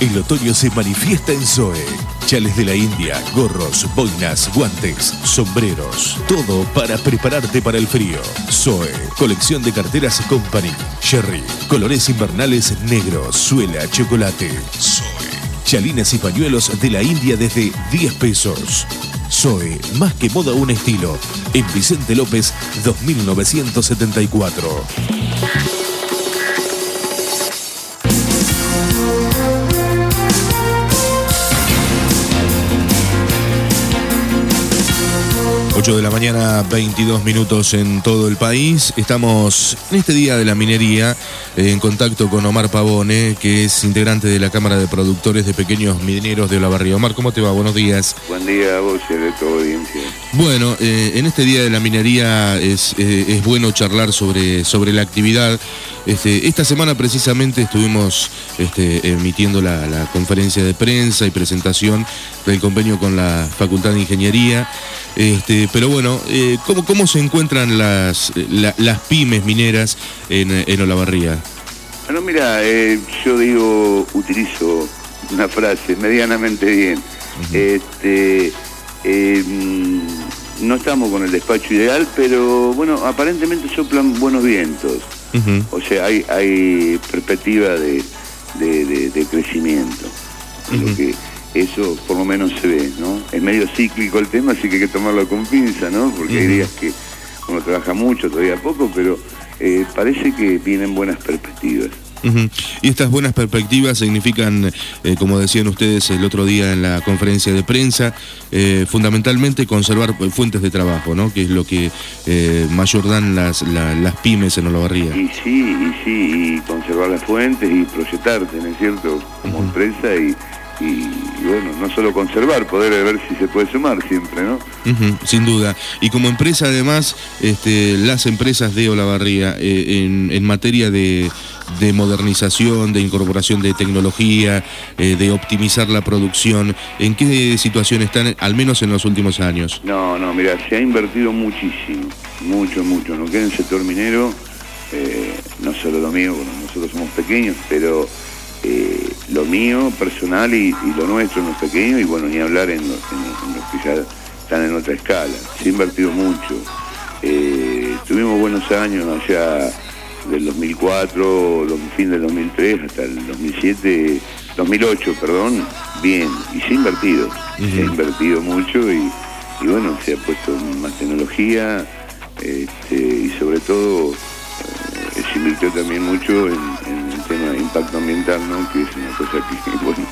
El otoño se manifiesta en Zoe. Chales de la India, gorros, boinas, guantes, sombreros. Todo para prepararte para el frío. Zoe, colección de carteras Company. Sherry, colores invernales negro, suela, chocolate. Zoe, chalines y pañuelos de la India desde 10 pesos. Zoe, más que moda un estilo. En Vicente López, 2974. 8 de la mañana, 22 minutos en todo el país. Estamos en este día de la minería eh, en contacto con Omar Pavone, que es integrante de la Cámara de Productores de Pequeños Mineros de Olavarría. Omar, ¿cómo te va? Buenos días. Buen día a vos y a tu audiencia. Bueno, eh, en este día de la minería es, eh, es bueno charlar sobre, sobre la actividad. Este, esta semana precisamente estuvimos este, emitiendo la, la conferencia de prensa y presentación del convenio con la Facultad de Ingeniería. Este, pero bueno, eh, ¿cómo, ¿cómo, se encuentran las, las pymes mineras en, en Olavarría? Bueno, mira, yo digo, utilizo una frase medianamente bien. este, eh, no estamos con el despacho ideal, pero bueno, aparentemente soplan buenos vientos. O sea, hay, hay perspectiva de, de, crecimiento eso por lo menos se ve, ¿no? Es medio cíclico el tema, así que hay que tomarlo con pinza, ¿no? Porque hay días que uno trabaja mucho, todavía poco, pero eh, parece que vienen buenas perspectivas. Y estas buenas perspectivas significan, eh, como decían ustedes el otro día en la conferencia de prensa, eh, fundamentalmente conservar fuentes de trabajo, ¿no? Que es lo que mayor dan las, las pymes en Olavarría. Y sí, y sí, y conservar las fuentes y proyectarte, ¿no es cierto? Como empresa y y, bueno, no solo conservar, poder ver si se puede sumar siempre, ¿no? sin duda. Y como empresa además, este, las empresas de Olavarría eh, en, materia de, modernización, de incorporación de tecnología, eh, de optimizar la producción, ¿en qué situación están, al menos en los últimos años? No, no, mira, se ha invertido muchísimo, mucho, mucho. No queda en el sector minero, eh, no solo lo mío, nosotros somos pequeños, pero eh, lo mío personal y, lo nuestro en los pequeños y bueno, ni hablar en los, que ya están en otra escala. Se ha invertido mucho. Tuvimos buenos años allá del 2004, fin del 2003 hasta el 2007, 2008, perdón, bien, y se ha invertido, se ha invertido mucho y, bueno, se ha puesto más tecnología este, y sobre todo eh, se invirtió también mucho en tema de impacto ambiental, ¿no? que es una cosa que bueno,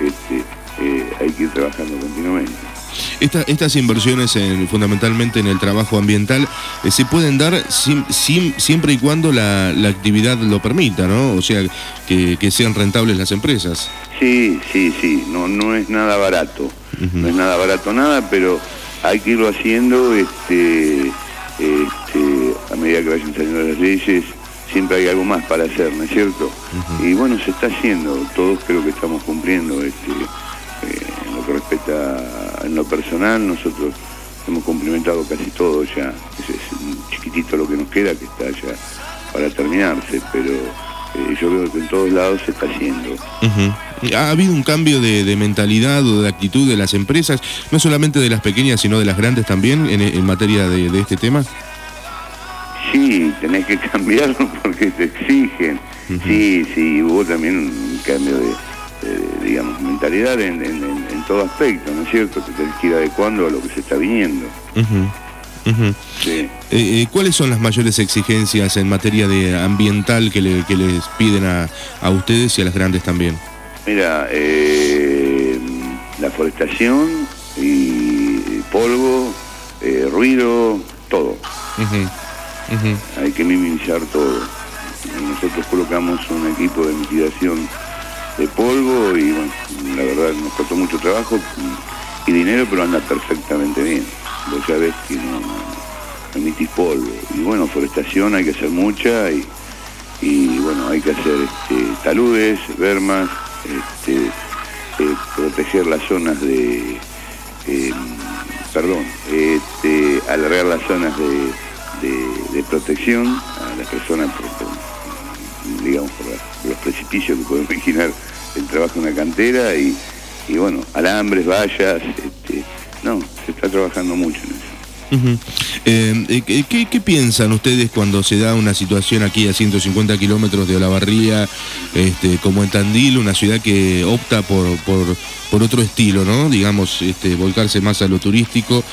este, eh, hay que ir trabajando continuamente. Estas inversiones en, fundamentalmente en el trabajo ambiental eh, se pueden dar siempre y cuando la, actividad lo permita, ¿no? O sea, que, sean rentables las empresas. Sí, sí, sí, no, no es nada barato, no es nada barato nada, pero hay que irlo haciendo este, este, a medida que vayan saliendo las leyes siempre hay algo más para hacer, ¿no es cierto? Y bueno, se está haciendo, todos creo que estamos cumpliendo este, eh, en lo que respecta en lo personal, nosotros hemos cumplimentado casi todo ya, es, chiquitito lo que nos queda, que está ya para terminarse, pero eh, yo veo que en todos lados se está haciendo. ¿Ha habido un cambio de, mentalidad o de actitud de las empresas, no solamente de las pequeñas, sino de las grandes también en, materia de este tema? Sí, tenés que cambiarlo porque te exigen. Sí, sí, hubo también un cambio de, digamos, mentalidad en, todo aspecto, ¿no es cierto? Que tenés que ir adecuando a lo que se está viniendo. Eh, eh, ¿Cuáles son las mayores exigencias en materia de ambiental que, les piden a, ustedes y a las grandes también? Mira, eh, la forestación y polvo, ruido, todo. Hay que minimizar todo. Nosotros colocamos un equipo de mitigación de polvo y bueno, la verdad nos costó mucho trabajo y, dinero, pero anda perfectamente bien. Vos ya ves que no, emitís polvo. Y bueno, forestación hay que hacer mucha y, bueno, hay que hacer este, taludes, vermas, este, eh, proteger las zonas de, eh, perdón, este, alargar las zonas de de, protección a las personas, por, digamos, por, los precipicios que pueden imaginar el trabajo en una cantera y, bueno, alambres, vallas, este, no, se está trabajando mucho en eso. Eh, ¿qué, ¿qué, piensan ustedes cuando se da una situación aquí a 150 kilómetros de Olavarría, este, como en Tandil, una ciudad que opta por, por, otro estilo, ¿no? Digamos, este, volcarse más a lo turístico,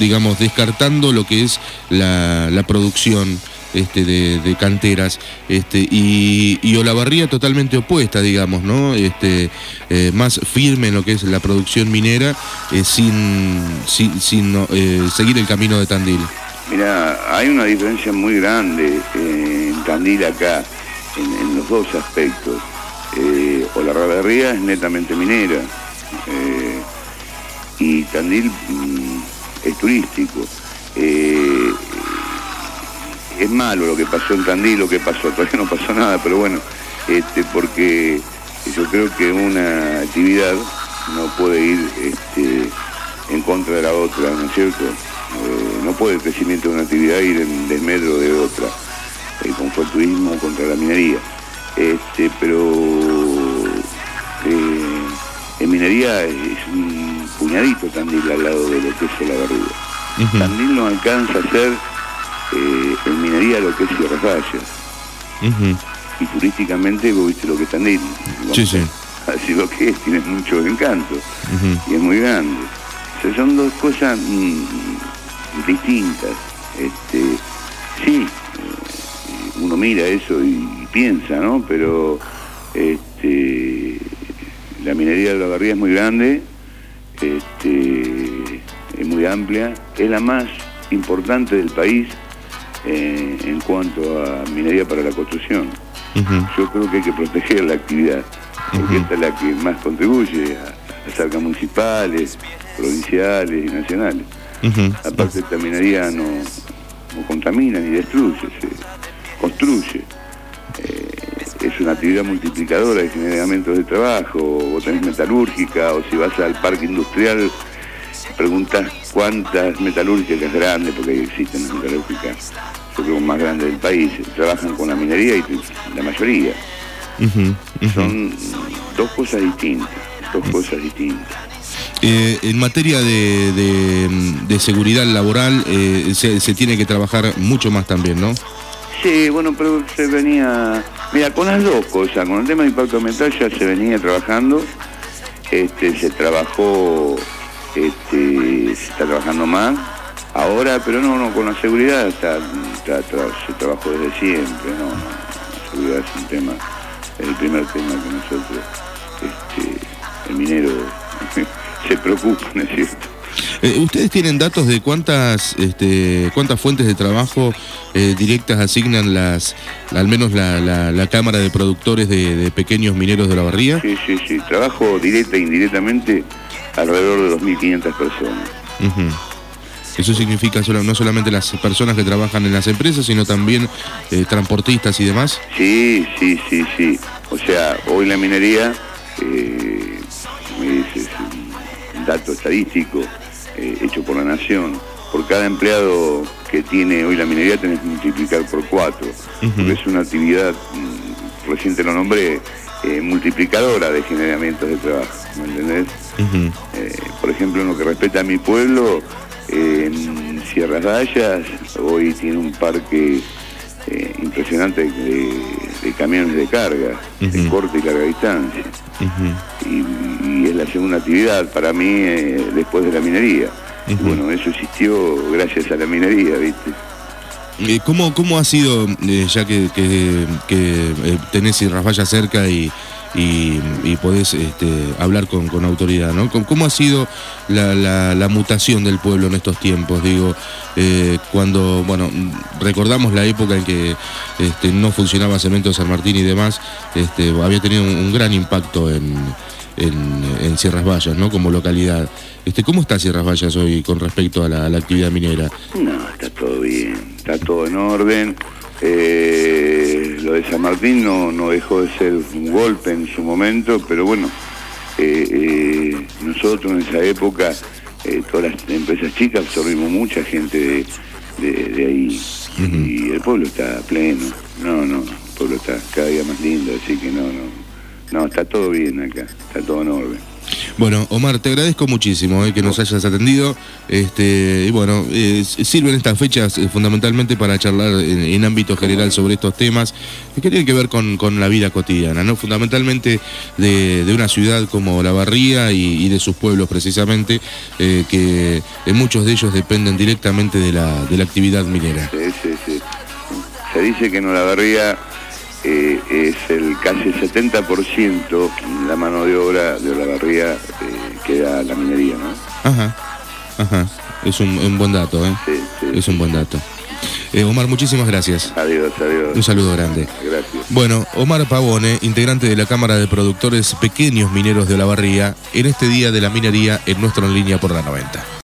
digamos, descartando lo que es la, la producción este, de, canteras, este, y, Olavarría totalmente opuesta, digamos, ¿no? Este, eh, más firme en lo que es la producción minera, eh, sin, sin, eh, seguir el camino de Tandil. Mira, hay una diferencia muy grande en Tandil acá, en, los dos aspectos. Olavarría es netamente minera y Tandil mm, es turístico es malo lo que pasó en Tandil, lo que pasó, todavía no pasó nada, pero bueno, este, porque yo creo que una actividad no puede ir este, en contra de la otra, ¿no es cierto? Eh, no puede el crecimiento de una actividad ir en desmedro de otra, eh, como fue el turismo contra la minería. Este, pero eh, en minería es un puñadito Tandil al lado de lo que es la verdura. Tandil no alcanza a ser eh, en minería lo que es Sierra Fallas. Y turísticamente vos viste lo que están ahí. Sí, sí. Así lo que es, tiene mucho encanto. Y es muy grande. son dos cosas mm, distintas. Este, sí, eh, uno mira eso y, piensa, ¿no? Pero este, la minería de la barría es muy grande, este, es muy amplia, es la más importante del país eh, en cuanto a minería para la construcción. Yo creo que hay que proteger la actividad, porque esta es la que más contribuye a las arcas municipales, provinciales y nacionales. Aparte esta minería no, contamina ni destruye, se construye. Eh, es una actividad multiplicadora de generamientos de trabajo, o tenés metalúrgica, o si vas al parque industrial, preguntas cuántas metalúrgicas grandes, porque existen las metalúrgicas yo creo más grandes del país, trabajan con la minería y la mayoría. Son dos cosas distintas, dos cosas distintas. Eh, en materia de, seguridad laboral eh, se, tiene que trabajar mucho más también, ¿no? Sí, bueno, pero se venía, mira, con las dos cosas, con el tema de impacto ambiental ya se venía trabajando, este, se trabajó, este, se está trabajando más, ahora, pero no, no, con la seguridad está, se trabajó desde siempre, no, la seguridad es un tema, es el primer tema que nosotros, este, el minero, se preocupa, ¿no es cierto? Eh, ¿Ustedes tienen datos de cuántas este, cuántas fuentes de trabajo eh, directas asignan las al menos la, Cámara de Productores de, Pequeños Mineros de la Barría? Sí, sí, sí. Trabajo directa e indirectamente alrededor de 2.500 personas. Eso significa no solamente las personas que trabajan en las empresas, sino también eh, transportistas y demás. Sí, sí, sí, sí. O sea, hoy la minería eh, es, un dato estadístico eh, hecho por la nación. Por cada empleado que tiene hoy la minería tenés que multiplicar por cuatro, porque es una actividad, mm, reciente lo nombré, multiplicadora de generamientos de trabajo, ¿me entendés? Por ejemplo, en lo que respecta a mi pueblo, en Sierras Vallas hoy tiene un parque eh, impresionante de, camiones de carga, de corte y larga distancia. y, es la segunda actividad para mí eh, después de la minería. bueno, eso existió gracias a la minería, ¿viste? Eh, ¿Cómo, ¿Cómo ha sido, ya que, que, que tenés Vallas cerca y, y, podés este, hablar con, autoridad, ¿no? ¿Cómo ha sido la, mutación del pueblo en estos tiempos? Digo, eh, cuando, bueno, recordamos la época en que este, no funcionaba Cemento San Martín y demás, este, había tenido un, gran impacto en, en, Sierras Vallas, ¿no? Como localidad. ¿Cómo está Sierras Vallas hoy con respecto a la, a la actividad minera? No, está todo bien, está todo en orden. Eh, lo de San Martín no, no dejó de ser un golpe en su momento, pero bueno, eh, eh, nosotros en esa época, todas las empresas chicas absorbimos mucha gente de, ahí y el pueblo está pleno. No, no, el pueblo está cada día más lindo, así que no, no, No, está todo bien acá, está todo en orden. Bueno, Omar, te agradezco muchísimo eh, que nos hayas atendido. Este, y bueno, eh, sirven estas fechas eh, fundamentalmente para charlar en, ámbito general sobre estos temas que tienen que ver con, la vida cotidiana, ¿no? Fundamentalmente de, una ciudad como La Barría y, de sus pueblos precisamente, que muchos de ellos dependen directamente de la, de la actividad minera. Sí, sí, sí. Se dice que en La Barría eh, es el casi 70% la mano de obra de Olavarría eh, que da la minería, ¿no? Ajá, ajá. Es un, buen dato, ¿eh? Sí, sí. Es un buen dato. Eh, Omar, muchísimas gracias. Adiós, adiós. Un saludo grande. Gracias. Bueno, Omar Pavone, integrante de la Cámara de Productores Pequeños Mineros de Olavarría, en este día de la minería en nuestro en línea por la 90.